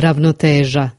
ravnoteža.